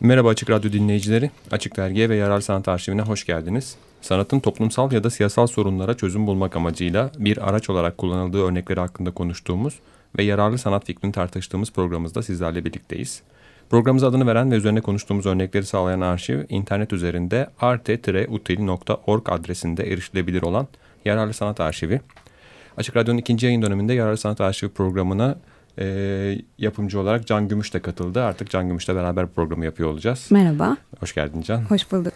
Merhaba Açık Radyo dinleyicileri. Açık Dergi'ye ve Yararlı Sanat Arşivine hoş geldiniz. Sanatın toplumsal ya da siyasal sorunlara çözüm bulmak amacıyla bir araç olarak kullanıldığı örnekleri hakkında konuştuğumuz ve yararlı sanat fikrini tartıştığımız programımızda sizlerle birlikteyiz. Programımıza adını veren ve üzerine konuştuğumuz örnekleri sağlayan arşiv, internet üzerinde arte-util.org adresinde erişilebilir olan Yararlı Sanat Arşivi. Açık Radyo'nun ikinci yayın döneminde Yararlı Sanat Arşivi programına e, yapımcı olarak Can Gümüş de katıldı. Artık Can Gümüş'le beraber programı yapıyor olacağız. Merhaba. Hoş geldin Can. Hoş bulduk.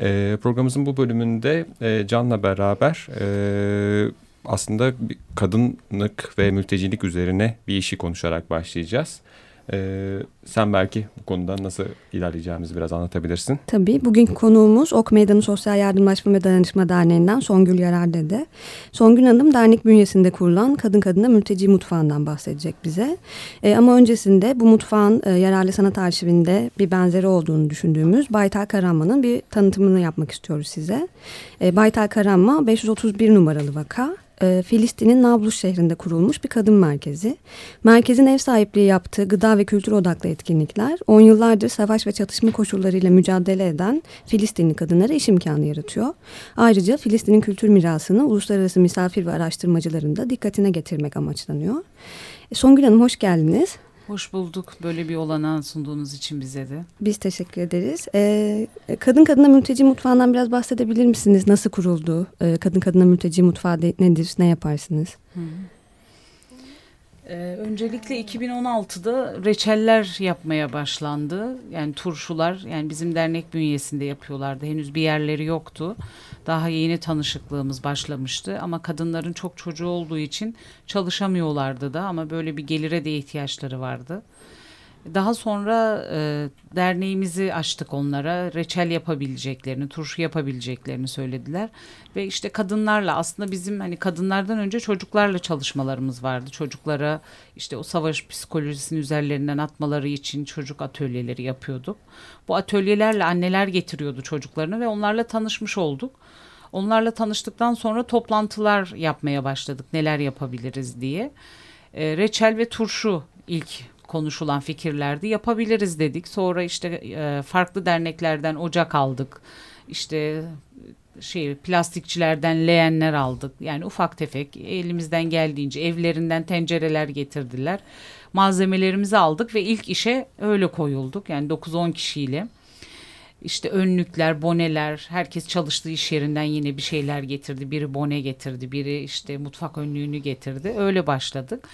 E, programımızın bu bölümünde e, Can'la beraber e, aslında kadınlık ve mültecilik üzerine bir işi konuşarak başlayacağız. Ee, sen belki bu konuda nasıl ilerleyeceğimizi biraz anlatabilirsin. Tabii. Bugün konuğumuz Ok Meydanı Sosyal Yardımlaşma ve Dayanışma Derneği'nden Songül Yarar Dede. Songül Hanım dernek bünyesinde kurulan Kadın Kadına Mülteci Mutfağı'ndan bahsedecek bize. Ee, ama öncesinde bu mutfağın e, yararlı sanat arşivinde bir benzeri olduğunu düşündüğümüz Baytar Karanma'nın bir tanıtımını yapmak istiyoruz size. Ee, Baytar Karanma 531 numaralı vaka e, Filistin'in Nablus şehrinde kurulmuş bir kadın merkezi. Merkezin ev sahipliği yaptığı gıda ve kültür odaklı etkinlikler, on yıllardır savaş ve çatışma koşullarıyla mücadele eden Filistinli kadınlara iş imkanı yaratıyor. Ayrıca Filistin'in kültür mirasını uluslararası misafir ve araştırmacıların da dikkatine getirmek amaçlanıyor. Songül Hanım hoş geldiniz. Hoş bulduk böyle bir olanağı sunduğunuz için bize de. Biz teşekkür ederiz. Ee, kadın Kadına Mülteci Mutfağı'ndan biraz bahsedebilir misiniz? Nasıl kuruldu? Ee, Kadın Kadına Mülteci Mutfağı nedir? Ne yaparsınız? Hı hı. Ee, öncelikle 2016'da reçeller yapmaya başlandı. Yani turşular yani bizim dernek bünyesinde yapıyorlardı. Henüz bir yerleri yoktu. Daha yeni tanışıklığımız başlamıştı ama kadınların çok çocuğu olduğu için çalışamıyorlardı da ama böyle bir gelire de ihtiyaçları vardı. Daha sonra e, derneğimizi açtık onlara. Reçel yapabileceklerini, turşu yapabileceklerini söylediler. Ve işte kadınlarla aslında bizim hani kadınlardan önce çocuklarla çalışmalarımız vardı. Çocuklara işte o savaş psikolojisinin üzerlerinden atmaları için çocuk atölyeleri yapıyorduk. Bu atölyelerle anneler getiriyordu çocuklarını ve onlarla tanışmış olduk. Onlarla tanıştıktan sonra toplantılar yapmaya başladık. Neler yapabiliriz diye. E, reçel ve turşu ilk konuşulan fikirlerdi. Yapabiliriz dedik. Sonra işte e, farklı derneklerden ocak aldık. İşte şey plastikçilerden leğenler aldık. Yani ufak tefek elimizden geldiğince evlerinden tencereler getirdiler. Malzemelerimizi aldık ve ilk işe öyle koyulduk. Yani 9-10 kişiyle. İşte önlükler, boneler, herkes çalıştığı iş yerinden yine bir şeyler getirdi. Biri bone getirdi, biri işte mutfak önlüğünü getirdi. Öyle başladık.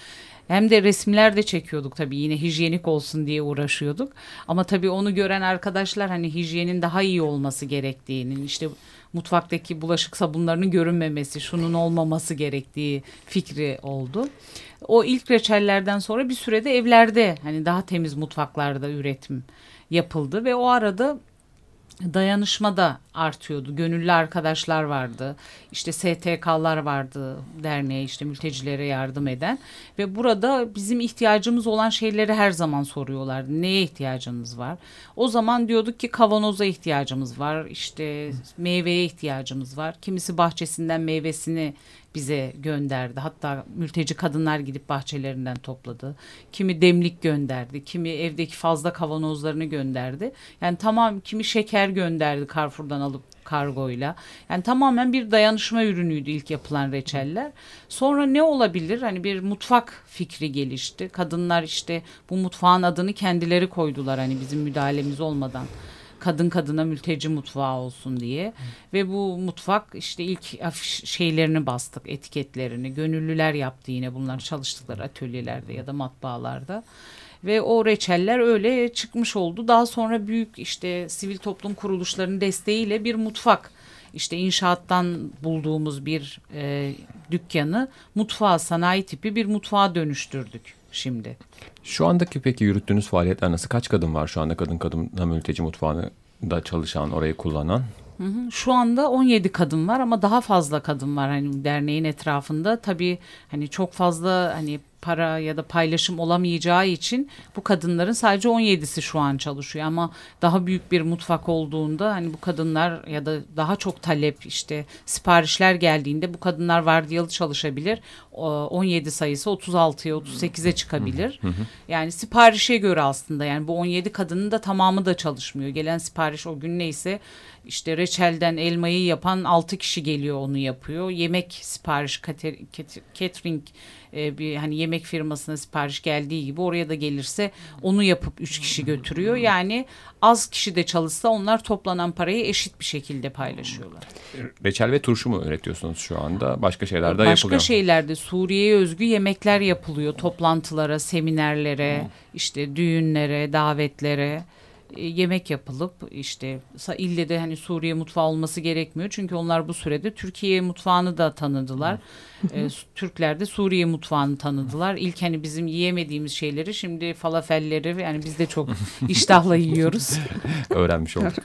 Hem de resimler de çekiyorduk tabii yine hijyenik olsun diye uğraşıyorduk. Ama tabii onu gören arkadaşlar hani hijyenin daha iyi olması gerektiğini işte mutfaktaki bulaşık sabunlarının görünmemesi, şunun olmaması gerektiği fikri oldu. O ilk reçellerden sonra bir sürede evlerde hani daha temiz mutfaklarda üretim yapıldı ve o arada dayanışma da artıyordu. Gönüllü arkadaşlar vardı. İşte STK'lar vardı derneğe işte mültecilere yardım eden ve burada bizim ihtiyacımız olan şeyleri her zaman soruyorlardı. Neye ihtiyacınız var? O zaman diyorduk ki kavanoza ihtiyacımız var. İşte meyveye ihtiyacımız var. Kimisi bahçesinden meyvesini bize gönderdi. Hatta mülteci kadınlar gidip bahçelerinden topladı. Kimi demlik gönderdi. Kimi evdeki fazla kavanozlarını gönderdi. Yani tamam kimi şeker gönderdi Carrefour'dan alıp kargoyla. Yani tamamen bir dayanışma ürünüydü ilk yapılan reçeller. Sonra ne olabilir? Hani bir mutfak fikri gelişti. Kadınlar işte bu mutfağın adını kendileri koydular hani bizim müdahalemiz olmadan kadın kadına mülteci mutfağı olsun diye. Hı. Ve bu mutfak işte ilk şeylerini bastık, etiketlerini. Gönüllüler yaptı yine bunlar çalıştıkları atölyelerde ya da matbaalarda. Ve o reçeller öyle çıkmış oldu. Daha sonra büyük işte sivil toplum kuruluşlarının desteğiyle bir mutfak işte inşaattan bulduğumuz bir e, dükkanı mutfağa sanayi tipi bir mutfağa dönüştürdük şimdi. Şu andaki peki yürüttüğünüz faaliyetler nasıl? Kaç kadın var şu anda kadın kadın mülteci mutfağında çalışan, orayı kullanan? Hı hı. Şu anda 17 kadın var ama daha fazla kadın var hani derneğin etrafında. Tabii hani çok fazla hani para ya da paylaşım olamayacağı için bu kadınların sadece 17'si şu an çalışıyor ama daha büyük bir mutfak olduğunda hani bu kadınlar ya da daha çok talep işte siparişler geldiğinde bu kadınlar vardiyalı çalışabilir. 17 sayısı 36'ya 38'e çıkabilir. Yani siparişe göre aslında yani bu 17 kadının da tamamı da çalışmıyor. Gelen sipariş o gün neyse işte reçelden elmayı yapan 6 kişi geliyor onu yapıyor. Yemek sipariş catering e, bir hani yemek firmasına sipariş geldiği gibi oraya da gelirse onu yapıp üç kişi götürüyor. Yani az kişi de çalışsa onlar toplanan parayı eşit bir şekilde paylaşıyorlar. Reçel ve turşu mu üretiyorsunuz şu anda? Başka şeyler de Başka yapılıyor. Başka şeylerde Suriye'ye özgü yemekler yapılıyor. Toplantılara, seminerlere, işte düğünlere, davetlere. E, yemek yapılıp işte ille de hani Suriye mutfağı olması gerekmiyor. Çünkü onlar bu sürede Türkiye mutfağını da tanıdılar. e, Türkler de Suriye mutfağını tanıdılar. İlk hani bizim yiyemediğimiz şeyleri şimdi falafelleri yani biz de çok iştahla yiyoruz. Öğrenmiş olduk.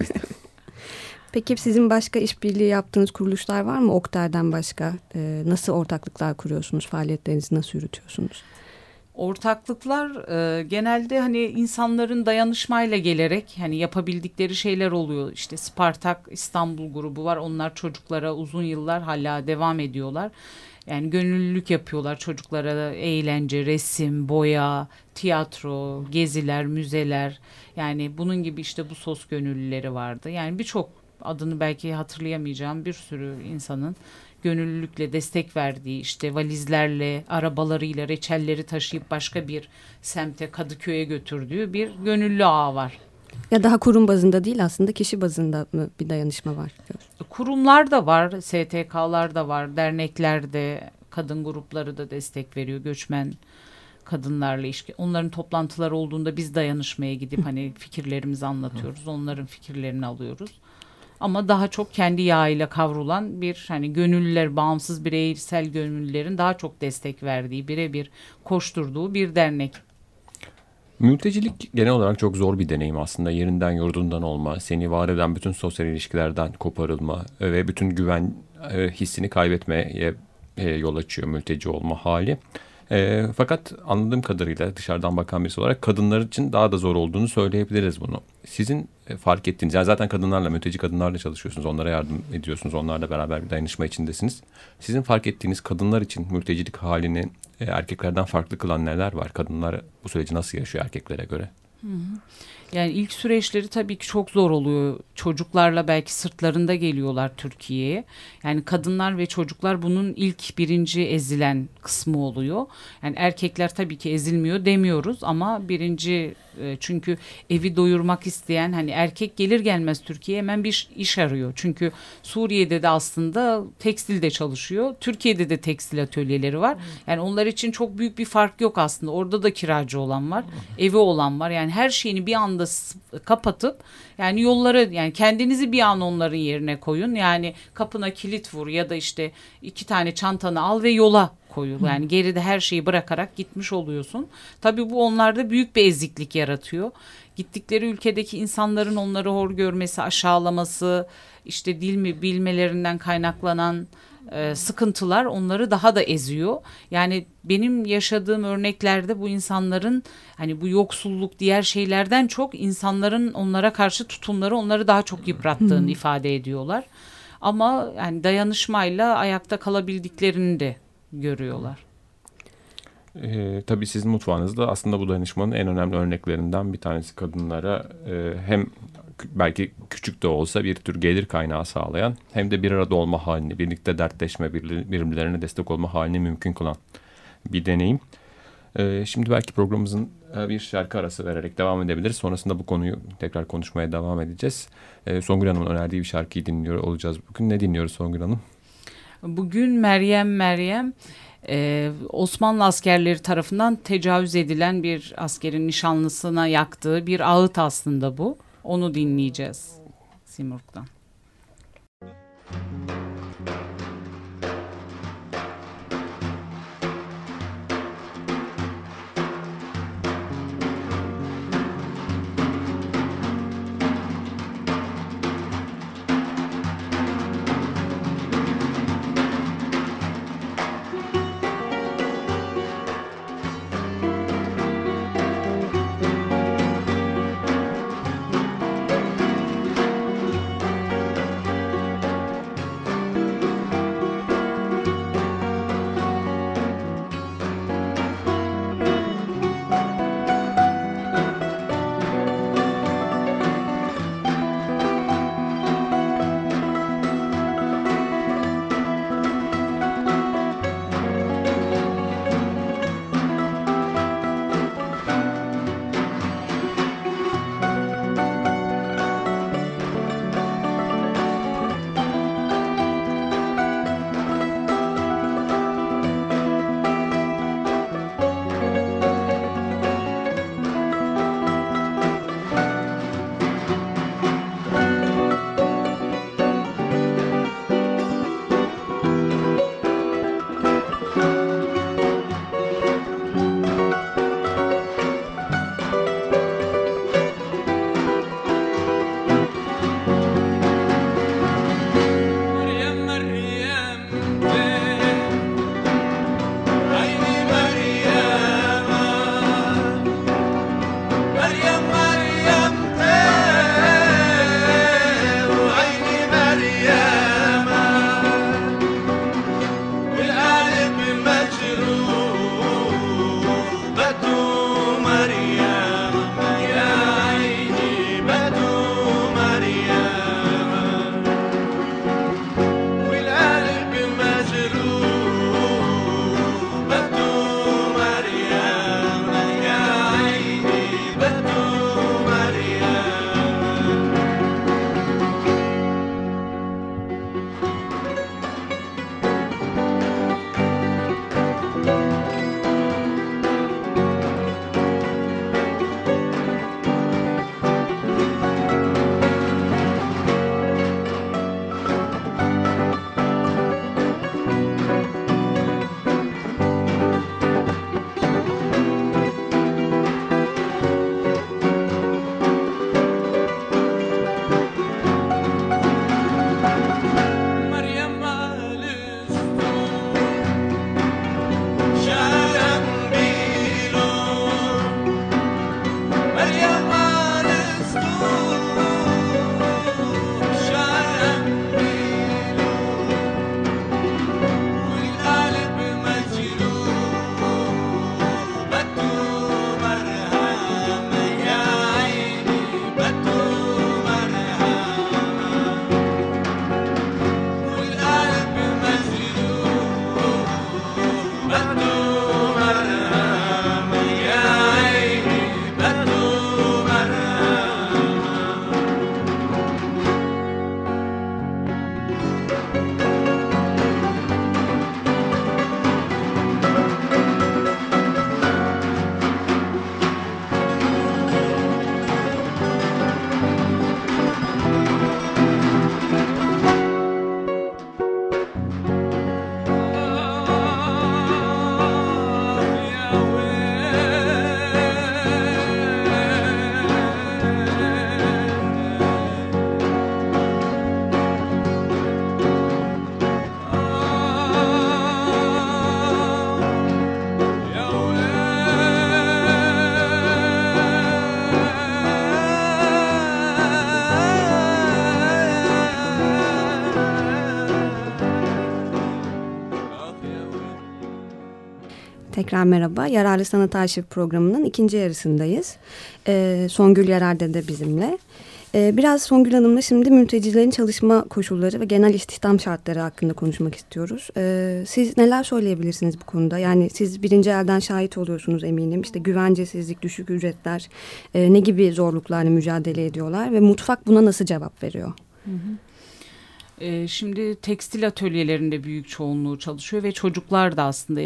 Peki sizin başka işbirliği yaptığınız kuruluşlar var mı Oktar'dan başka? Ee, nasıl ortaklıklar kuruyorsunuz? Faaliyetlerinizi nasıl yürütüyorsunuz? Ortaklıklar e, genelde hani insanların dayanışmayla gelerek hani yapabildikleri şeyler oluyor. İşte Spartak İstanbul grubu var. Onlar çocuklara uzun yıllar hala devam ediyorlar. Yani gönüllülük yapıyorlar çocuklara eğlence, resim, boya, tiyatro, geziler, müzeler. Yani bunun gibi işte bu sos gönüllüleri vardı. Yani birçok adını belki hatırlayamayacağım bir sürü insanın gönüllülükle destek verdiği işte valizlerle, arabalarıyla reçelleri taşıyıp başka bir semte Kadıköy'e götürdüğü bir gönüllü ağ var. Ya daha kurum bazında değil aslında kişi bazında mı bir dayanışma var? Kurumlar da var, STK'lar da var, dernekler de, kadın grupları da destek veriyor, göçmen kadınlarla ilişki. Onların toplantıları olduğunda biz dayanışmaya gidip hani fikirlerimizi anlatıyoruz, onların fikirlerini alıyoruz ama daha çok kendi yağıyla kavrulan bir hani gönüllüler bağımsız bireysel gönüllülerin daha çok destek verdiği birebir koşturduğu bir dernek. Mültecilik genel olarak çok zor bir deneyim aslında. Yerinden yurdundan olma, seni var eden bütün sosyal ilişkilerden koparılma ve bütün güven e, hissini kaybetmeye e, yol açıyor mülteci olma hali. E, fakat anladığım kadarıyla dışarıdan bakan birisi olarak kadınlar için daha da zor olduğunu söyleyebiliriz bunu. Sizin e, fark ettiğiniz, yani zaten kadınlarla, mülteci kadınlarla çalışıyorsunuz, onlara yardım ediyorsunuz, onlarla beraber bir dayanışma içindesiniz. Sizin fark ettiğiniz kadınlar için mültecilik halini e, erkeklerden farklı kılan neler var? Kadınlar bu süreci nasıl yaşıyor erkeklere göre? Yani ilk süreçleri tabii ki çok zor oluyor. Çocuklarla belki sırtlarında geliyorlar Türkiye'ye. Yani kadınlar ve çocuklar bunun ilk birinci ezilen kısmı oluyor. Yani erkekler tabii ki ezilmiyor demiyoruz ama birinci e, çünkü evi doyurmak isteyen hani erkek gelir gelmez Türkiye'ye hemen bir iş arıyor. Çünkü Suriye'de de aslında tekstilde çalışıyor. Türkiye'de de tekstil atölyeleri var. Yani onlar için çok büyük bir fark yok aslında. Orada da kiracı olan var, evi olan var. Yani her şeyini bir anda kapatıp yani yolları yani kendinizi bir an onların yerine koyun. Yani kapına kilit vur ya da işte iki tane çantanı al ve yola koyul. Yani geride her şeyi bırakarak gitmiş oluyorsun. Tabii bu onlarda büyük bir eziklik yaratıyor. Gittikleri ülkedeki insanların onları hor görmesi, aşağılaması, işte dil mi bilmelerinden kaynaklanan e, sıkıntılar onları daha da eziyor. Yani benim yaşadığım örneklerde bu insanların hani bu yoksulluk diğer şeylerden çok insanların onlara karşı tutumları onları daha çok yıprattığını hmm. ifade ediyorlar. Ama yani dayanışmayla ayakta kalabildiklerini de görüyorlar. E, tabii sizin mutfağınızda aslında bu dayanışmanın en önemli örneklerinden bir tanesi kadınlara e, hem belki küçük de olsa bir tür gelir kaynağı sağlayan hem de bir arada olma halini, birlikte dertleşme, birbirlerine destek olma halini mümkün kılan bir deneyim. Ee, şimdi belki programımızın e, bir şarkı arası vererek devam edebiliriz. Sonrasında bu konuyu tekrar konuşmaya devam edeceğiz. Ee, Songül Hanım'ın önerdiği bir şarkıyı dinliyor olacağız bugün. Ne dinliyoruz Songül Hanım? Bugün Meryem Meryem ee, Osmanlı askerleri tarafından tecavüz edilen bir askerin nişanlısına yaktığı bir ağıt aslında bu. Onu dinleyeceğiz Simurg'dan. Tekrar merhaba. Yararlı Sanat Arşiv programının ikinci yarısındayız. Ee, Songül Yarar'da da bizimle. Ee, biraz Songül Hanım'la şimdi mültecilerin çalışma koşulları ve genel istihdam şartları hakkında konuşmak istiyoruz. Ee, siz neler söyleyebilirsiniz bu konuda? Yani siz birinci elden şahit oluyorsunuz eminim. İşte güvencesizlik, düşük ücretler, e, ne gibi zorluklarla mücadele ediyorlar ve mutfak buna nasıl cevap veriyor? Hı hı. Ee, şimdi tekstil atölyelerinde büyük çoğunluğu çalışıyor ve çocuklar da aslında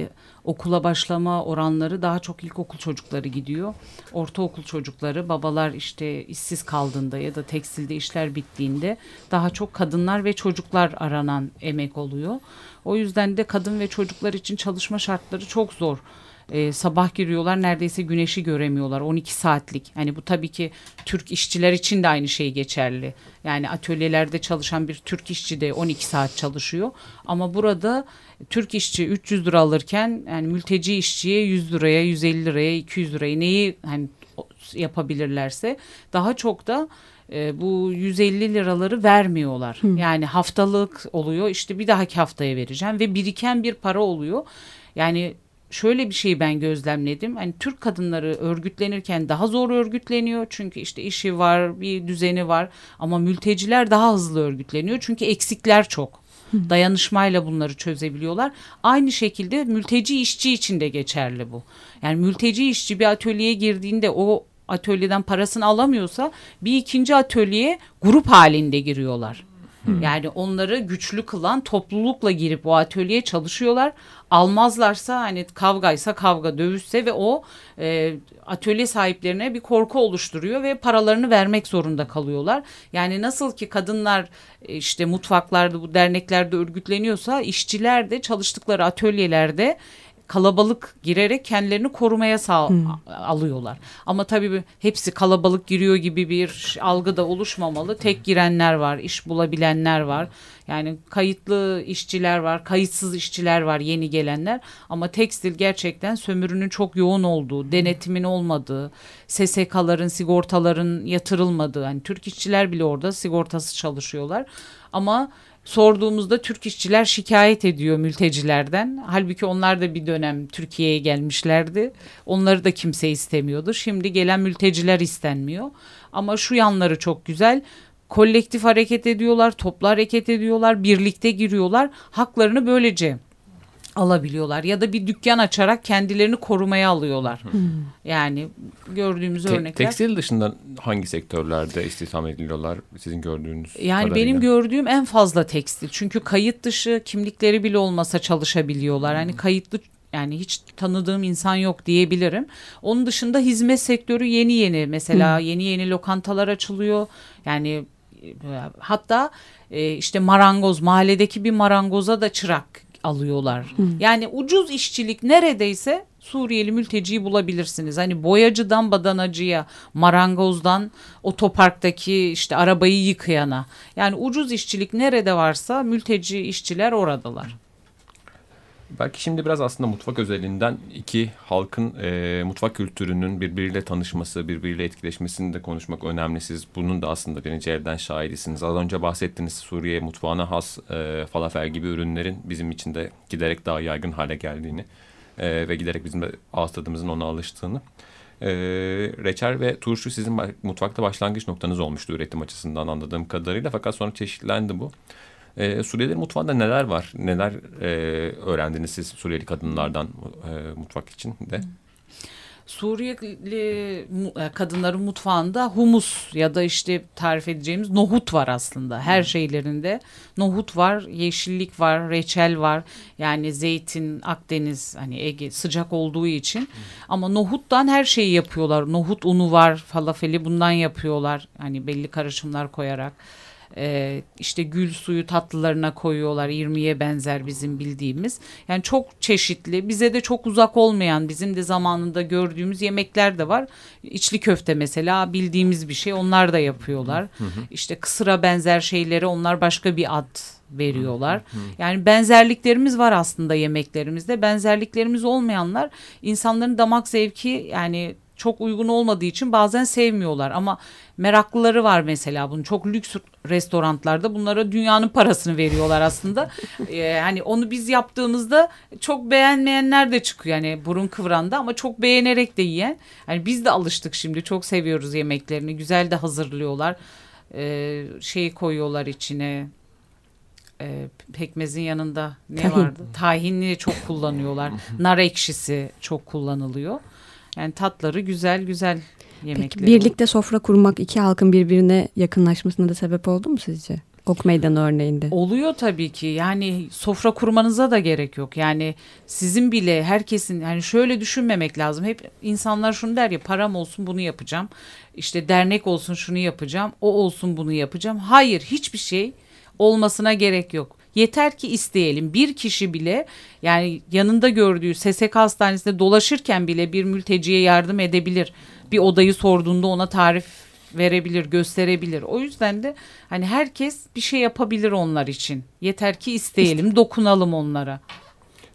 okula başlama oranları daha çok ilkokul çocukları gidiyor. Ortaokul çocukları babalar işte işsiz kaldığında ya da tekstilde işler bittiğinde daha çok kadınlar ve çocuklar aranan emek oluyor. O yüzden de kadın ve çocuklar için çalışma şartları çok zor e, sabah giriyorlar neredeyse güneşi göremiyorlar 12 saatlik. Hani bu tabii ki Türk işçiler için de aynı şey geçerli. Yani atölyelerde çalışan bir Türk işçi de 12 saat çalışıyor. Ama burada Türk işçi 300 lira alırken yani mülteci işçiye 100 liraya, 150 liraya, 200 liraya neyi hani yapabilirlerse daha çok da e, bu 150 liraları vermiyorlar. Hı. Yani haftalık oluyor işte bir dahaki haftaya vereceğim ve biriken bir para oluyor. Yani şöyle bir şey ben gözlemledim. Hani Türk kadınları örgütlenirken daha zor örgütleniyor. Çünkü işte işi var, bir düzeni var. Ama mülteciler daha hızlı örgütleniyor. Çünkü eksikler çok. Dayanışmayla bunları çözebiliyorlar. Aynı şekilde mülteci işçi için de geçerli bu. Yani mülteci işçi bir atölyeye girdiğinde o atölyeden parasını alamıyorsa bir ikinci atölyeye grup halinde giriyorlar. Yani onları güçlü kılan toplulukla girip o atölyeye çalışıyorlar. Almazlarsa hani kavgaysa kavga, dövüşse ve o e, atölye sahiplerine bir korku oluşturuyor ve paralarını vermek zorunda kalıyorlar. Yani nasıl ki kadınlar e, işte mutfaklarda bu derneklerde örgütleniyorsa işçiler de çalıştıkları atölyelerde kalabalık girerek kendilerini korumaya sağ hmm. alıyorlar. Ama tabii hepsi kalabalık giriyor gibi bir algı da oluşmamalı. Tek girenler var, iş bulabilenler var. Yani kayıtlı işçiler var, kayıtsız işçiler var, yeni gelenler. Ama tekstil gerçekten sömürünün çok yoğun olduğu, denetimin olmadığı, SSK'ların, sigortaların yatırılmadığı. Yani Türk işçiler bile orada sigortası çalışıyorlar. Ama sorduğumuzda Türk işçiler şikayet ediyor mültecilerden. Halbuki onlar da bir dönem Türkiye'ye gelmişlerdi. Onları da kimse istemiyordu. Şimdi gelen mülteciler istenmiyor. Ama şu yanları çok güzel. Kolektif hareket ediyorlar, toplu hareket ediyorlar, birlikte giriyorlar. Haklarını böylece alabiliyorlar ya da bir dükkan açarak kendilerini korumaya alıyorlar. Hmm. Yani gördüğümüz Te- örnekler. Tekstil dışında hangi sektörlerde istihdam ediliyorlar sizin gördüğünüz Yani kadarıyla? benim gördüğüm en fazla tekstil. Çünkü kayıt dışı kimlikleri bile olmasa çalışabiliyorlar. Hani hmm. kayıtlı yani hiç tanıdığım insan yok diyebilirim. Onun dışında hizmet sektörü yeni yeni mesela hmm. yeni yeni lokantalar açılıyor. Yani e, hatta e, işte marangoz mahalledeki bir marangoza da çırak alıyorlar. Hı. Yani ucuz işçilik neredeyse Suriyeli mülteciyi bulabilirsiniz. Hani boyacıdan badanacıya, marangozdan otoparktaki işte arabayı yıkayana. Yani ucuz işçilik nerede varsa mülteci işçiler oradalar. Belki şimdi biraz aslında mutfak özelinden iki halkın e, mutfak kültürünün birbiriyle tanışması, birbiriyle etkileşmesini de konuşmak önemli. Siz bunun da aslında birinci elden şahidisiniz. Az önce bahsettiniz Suriye mutfağına has e, falafel gibi ürünlerin bizim için de giderek daha yaygın hale geldiğini e, ve giderek bizim de ağız tadımızın ona alıştığını. E, reçel ve turşu sizin mutfakta başlangıç noktanız olmuştu üretim açısından anladığım kadarıyla. Fakat sonra çeşitlendi bu. E, Suriyelilerin mutfağında neler var? Neler e, öğrendiniz siz Suriyeli kadınlardan e, mutfak için de? Suriyeli e, kadınların mutfağında humus ya da işte tarif edeceğimiz nohut var aslında. Her şeylerinde nohut var, yeşillik var, reçel var. Yani zeytin, Akdeniz hani Ege sıcak olduğu için. Ama nohuttan her şeyi yapıyorlar. Nohut unu var, falafeli bundan yapıyorlar. Hani belli karışımlar koyarak e, işte gül suyu tatlılarına koyuyorlar. İrmiye benzer bizim bildiğimiz. Yani çok çeşitli. Bize de çok uzak olmayan bizim de zamanında gördüğümüz yemekler de var. İçli köfte mesela bildiğimiz bir şey. Onlar da yapıyorlar. Hı hı. İşte kısıra benzer şeyleri onlar başka bir ad veriyorlar. Hı hı. Yani benzerliklerimiz var aslında yemeklerimizde. Benzerliklerimiz olmayanlar insanların damak zevki yani çok uygun olmadığı için bazen sevmiyorlar ama meraklıları var mesela bunun çok lüks restoranlarda bunlara dünyanın parasını veriyorlar aslında. ee, hani onu biz yaptığımızda çok beğenmeyenler de çıkıyor yani burun kıvranda ama çok beğenerek de yiyen. Yani biz de alıştık şimdi çok seviyoruz yemeklerini güzel de hazırlıyorlar. Ee, şeyi koyuyorlar içine e, pekmezin yanında ne Tahin. vardı? Tahinli çok kullanıyorlar. Nar ekşisi çok kullanılıyor. Yani tatları güzel güzel yemekleri. Peki birlikte sofra kurmak iki halkın birbirine yakınlaşmasına da sebep oldu mu sizce? Ok Meydanı örneğinde. Oluyor tabii ki. Yani sofra kurmanıza da gerek yok. Yani sizin bile herkesin yani şöyle düşünmemek lazım. Hep insanlar şunu der ya param olsun bunu yapacağım. İşte dernek olsun şunu yapacağım. O olsun bunu yapacağım. Hayır hiçbir şey olmasına gerek yok. Yeter ki isteyelim. Bir kişi bile yani yanında gördüğü SSK hastanesinde dolaşırken bile bir mülteciye yardım edebilir. Bir odayı sorduğunda ona tarif verebilir, gösterebilir. O yüzden de hani herkes bir şey yapabilir onlar için. Yeter ki isteyelim, dokunalım onlara.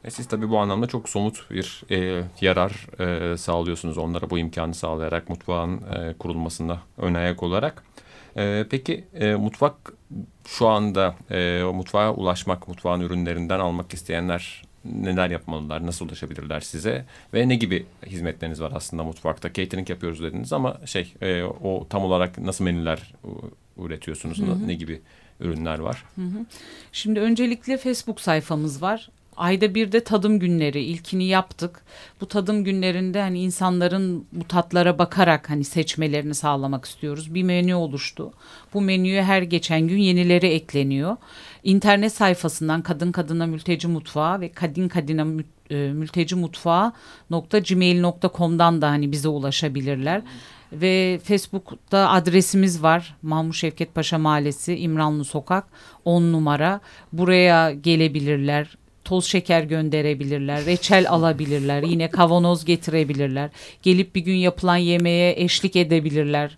E siz tabii bu anlamda çok somut bir e, yarar e, sağlıyorsunuz onlara bu imkanı sağlayarak mutfağın e, kurulmasında ön ayak olarak. E, peki e, mutfak şu anda e, mutfağa ulaşmak, mutfağın ürünlerinden almak isteyenler neler yapmalılar, nasıl ulaşabilirler size ve ne gibi hizmetleriniz var aslında mutfakta? Catering yapıyoruz dediniz ama şey e, o tam olarak nasıl menüler üretiyorsunuz, Hı hı. ne gibi ürünler var? Şimdi öncelikle Facebook sayfamız var. Ayda bir de tadım günleri ilkini yaptık. Bu tadım günlerinde hani insanların bu tatlara bakarak hani seçmelerini sağlamak istiyoruz. Bir menü oluştu. Bu menüye her geçen gün yenileri ekleniyor. İnternet sayfasından Kadın Kadına Mülteci Mutfağı ve Kadın Kadına e, Mülteci Mutfağı gmail.com'dan da hani bize ulaşabilirler. Ve Facebook'ta adresimiz var. Mahmut Şevket Paşa Mahallesi, İmranlı Sokak 10 numara. Buraya gelebilirler. Toz şeker gönderebilirler, reçel alabilirler, yine kavanoz getirebilirler. Gelip bir gün yapılan yemeğe eşlik edebilirler.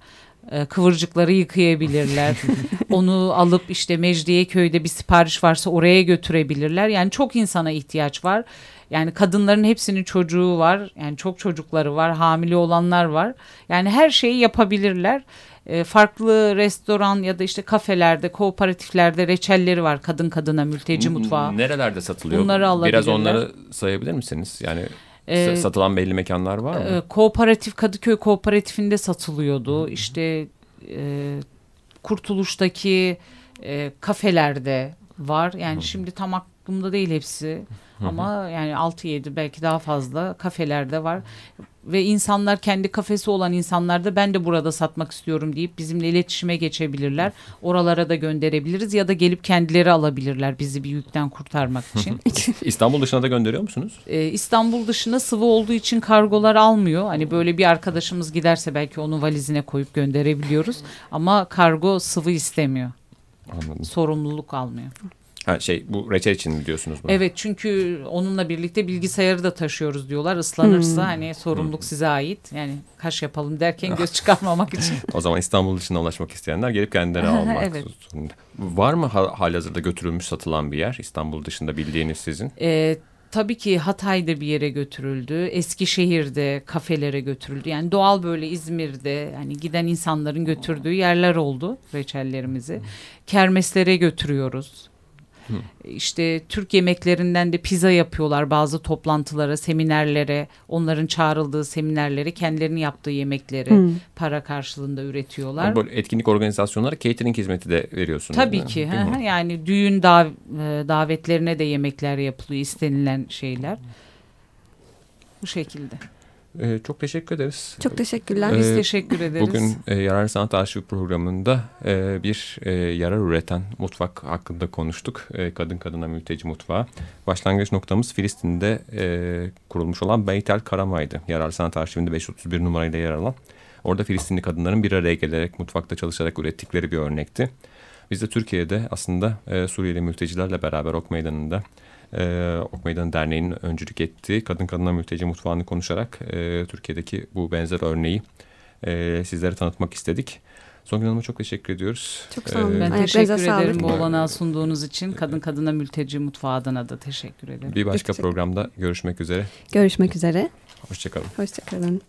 Ee, Kıvırcıkları yıkayabilirler. Onu alıp işte Mecidiyeköy'de bir sipariş varsa oraya götürebilirler. Yani çok insana ihtiyaç var. Yani kadınların hepsinin çocuğu var. Yani çok çocukları var. Hamile olanlar var. Yani her şeyi yapabilirler. E, farklı restoran ya da işte kafelerde, kooperatiflerde reçelleri var. Kadın kadına mülteci mutfağı. Nerelerde satılıyor? Bunları alabilirler. Biraz onları sayabilir misiniz? Yani sa- satılan belli mekanlar var mı? E, kooperatif Kadıköy kooperatifinde satılıyordu. İşte e, Kurtuluş'taki e, kafelerde var. Yani şimdi tam aklımda değil hepsi. Ama yani 6-7 belki daha fazla kafelerde var. Ve insanlar kendi kafesi olan insanlar da ben de burada satmak istiyorum deyip bizimle iletişime geçebilirler. Oralara da gönderebiliriz ya da gelip kendileri alabilirler bizi bir yükten kurtarmak için. İstanbul dışına da gönderiyor musunuz? Ee, İstanbul dışına sıvı olduğu için kargolar almıyor. Hani böyle bir arkadaşımız giderse belki onun valizine koyup gönderebiliyoruz. Ama kargo sıvı istemiyor. Anladım. Sorumluluk almıyor. Ha, şey bu reçel için mi diyorsunuz bunu? Evet çünkü onunla birlikte bilgisayarı da taşıyoruz diyorlar. Islanırsa Hmm. hani sorumluluk size ait. Yani kaş yapalım derken göz çıkarmamak için. O zaman İstanbul dışına ulaşmak isteyenler gelip kendileri almak Evet. zorunda. Var mı ha- halihazırda götürülmüş satılan bir yer İstanbul dışında bildiğiniz sizin? Ee, tabii ki Hatay'da bir yere götürüldü. Eskişehir'de kafelere götürüldü. Yani doğal böyle İzmir'de hani giden insanların götürdüğü yerler oldu reçellerimizi. Kermeslere götürüyoruz. İşte Türk yemeklerinden de pizza yapıyorlar bazı toplantılara, seminerlere, onların çağrıldığı seminerlere kendilerinin yaptığı yemekleri Hmm. para karşılığında üretiyorlar. Böyle etkinlik organizasyonları catering hizmeti de veriyorsunuz. Tabii mi? ki. Hı hı. Yani düğün dav e, davetlerine de yemekler yapılıyor istenilen şeyler. Bu şekilde. Ee, çok teşekkür ederiz. Çok teşekkürler. Biz Ee, teşekkür ederiz. Bugün e, Yarar Sanat Arşivi programında e, bir e, yarar üreten mutfak hakkında konuştuk. E, kadın kadına mülteci mutfağı. Başlangıç noktamız Filistin'de e, kurulmuş olan Beytel Karamay'dı. Yarar Sanat Arşivinde 531 numarayla yer alan. Orada Filistinli kadınların bir araya gelerek mutfakta çalışarak ürettikleri bir örnekti. Biz de Türkiye'de aslında e, Suriyeli mültecilerle beraber Ok Meydanı'nda e, Ok Meydanı Derneği'nin öncülük ettiği Kadın Kadına Mülteci Mutfağı'nı konuşarak e, Türkiye'deki bu benzer örneği e, sizlere tanıtmak istedik. Songül Hanım'a çok teşekkür ediyoruz. Çok sağ olun. Ee, ben teşekkür sağlık. ederim bu olanağı sunduğunuz için. Kadın kadına mülteci mutfağı adına da teşekkür ederim. bir başka programda görüşmek üzere. Görüşmek üzere. Hoşçakalın. Hoşçakalın.